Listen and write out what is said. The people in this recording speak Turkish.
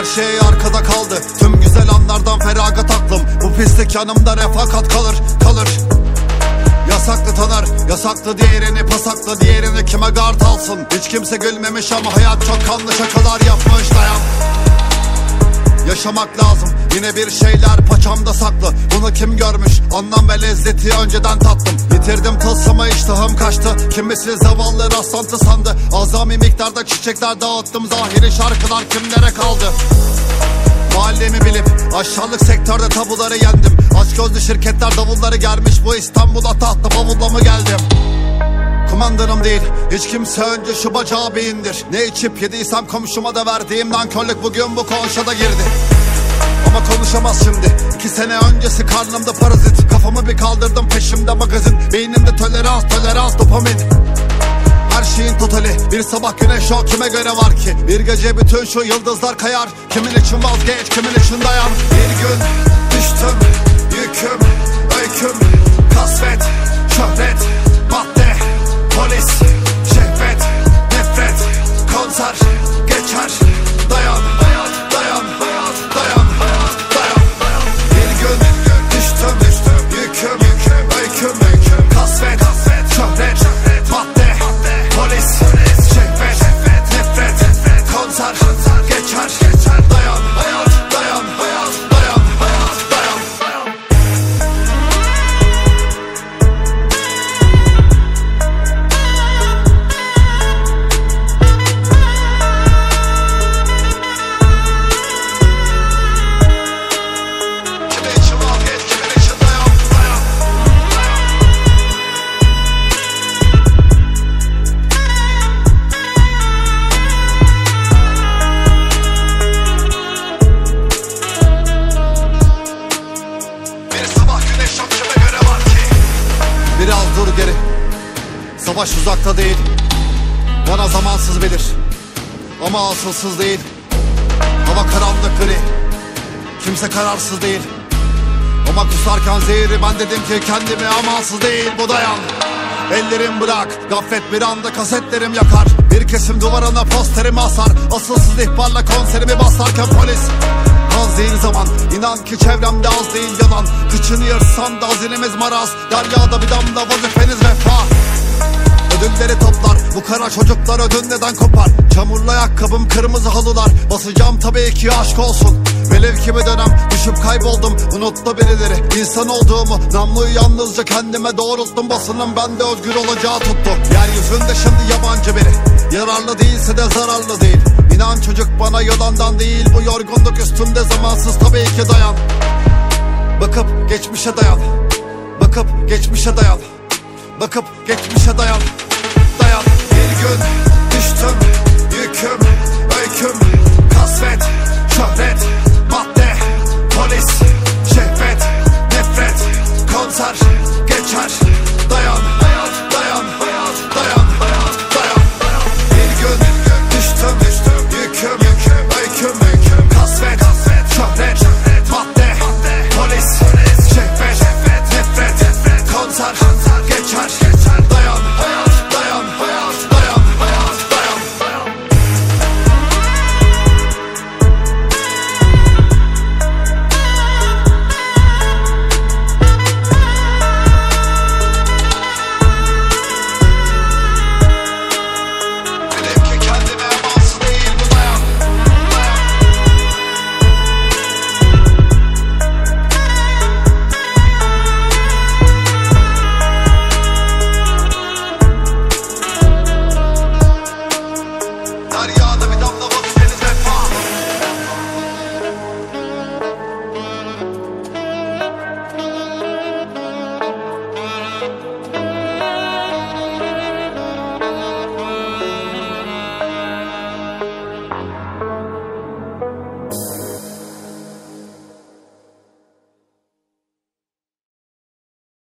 Her şey arkada kaldı. Tüm güzel anlardan feragat aklım. Bu pislik yanımda refakat kalır kalır. Yasaklı tanır Yasaklı diğerini pasaklı diğerini kime gard alsın? Hiç kimse gülmemiş ama hayat çok kanlı şakalar yapmış. Dayan Yaşamak lazım. Yine bir şeyler paçamda saklı. Bunu kim görmüş? Anlam ve lezzeti önceden tattım. Yitirdim tılsımı iştahım kaçtı. Kimisi zavallı rastlantı sandı. Azami miktarda çiçekler dağıttım. Zahiri şarkılar kimlere kaldı? Mahallemi bilip aşağılık sektörde tabuları yendim. Aç gözlü şirketler davulları germiş. Bu İstanbul'a tahta bavulla mı geldim Kumandanım değil Hiç kimse önce şu bacağı bir indir Ne içip yediysem komşuma da verdiğim nankörlük Bugün bu konşada girdi. Ama konuşamaz şimdi. İki sene öncesi karnımda parazit. Kafamı bir kaldırdım peşimde magazin. Beynimde tolerans tolerans dopamin. Her şeyin totali. Bir sabah güneş o kime göre var ki? Bir gece bütün şu yıldızlar kayar. Kimin için vazgeç kimin için dayan? Bir gün Savaş uzakta değil. Bana zamansız bilir. Ama asılsız değil. Hava karanlık gri. Kimse kararsız değil. Ama kusarken zehri ben dedim ki kendimi amansız değil. Bu dayan. Ellerim bırak. Gaflet bir anda kasetlerim yakar. Bir kesim duvarına posterimi asar. Asılsız ihbarla konserimi basarken polis. Az değil zaman. İnan ki çevremde az değil yalan. Kıçını yırtsan da azinimiz maraz. Deryada bir damla vazifeniz vefa Ödülleri toplar. Bu kara çocuklar ödün neden kopar? Çamurlu ayakkabım kırmızı halılar. Basacağım tabii ki aşk olsun. Velev ki bir dönem düşüp kayboldum. Unuttu birileri insan olduğumu. Namluyu yalnızca kendime doğrulttum. Basının bende özgür olacağı tuttu. Yeryüzünde şimdi yabancı biri. Yararlı değilse de zararlı değil. İnan çocuk bana yalandan değil. Bu yorgunluk üstümde zamansız tabii ki dayan. Bakıp geçmişe dayan. Bakıp geçmişe dayan. Bakıp geçmişe dayan